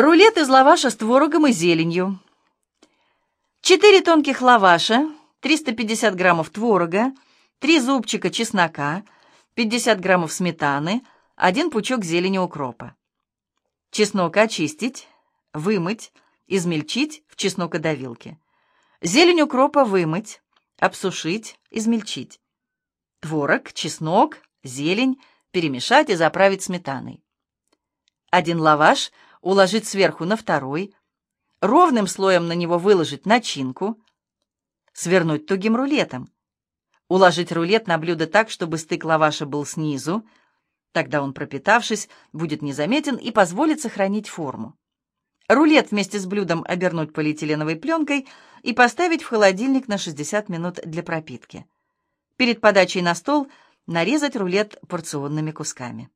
Рулет из лаваша с творогом и зеленью. 4 тонких лаваша, 350 граммов творога, 3 зубчика чеснока, 50 граммов сметаны, 1 пучок зелени укропа. Чеснок очистить, вымыть, измельчить в чеснокодавилке. Зелень укропа вымыть, обсушить, измельчить. Творог, чеснок, зелень перемешать и заправить сметаной. Один лаваш уложить сверху на второй, ровным слоем на него выложить начинку, свернуть тугим рулетом, уложить рулет на блюдо так, чтобы стык лаваша был снизу, тогда он, пропитавшись, будет незаметен и позволит сохранить форму. Рулет вместе с блюдом обернуть полиэтиленовой пленкой и поставить в холодильник на 60 минут для пропитки. Перед подачей на стол нарезать рулет порционными кусками.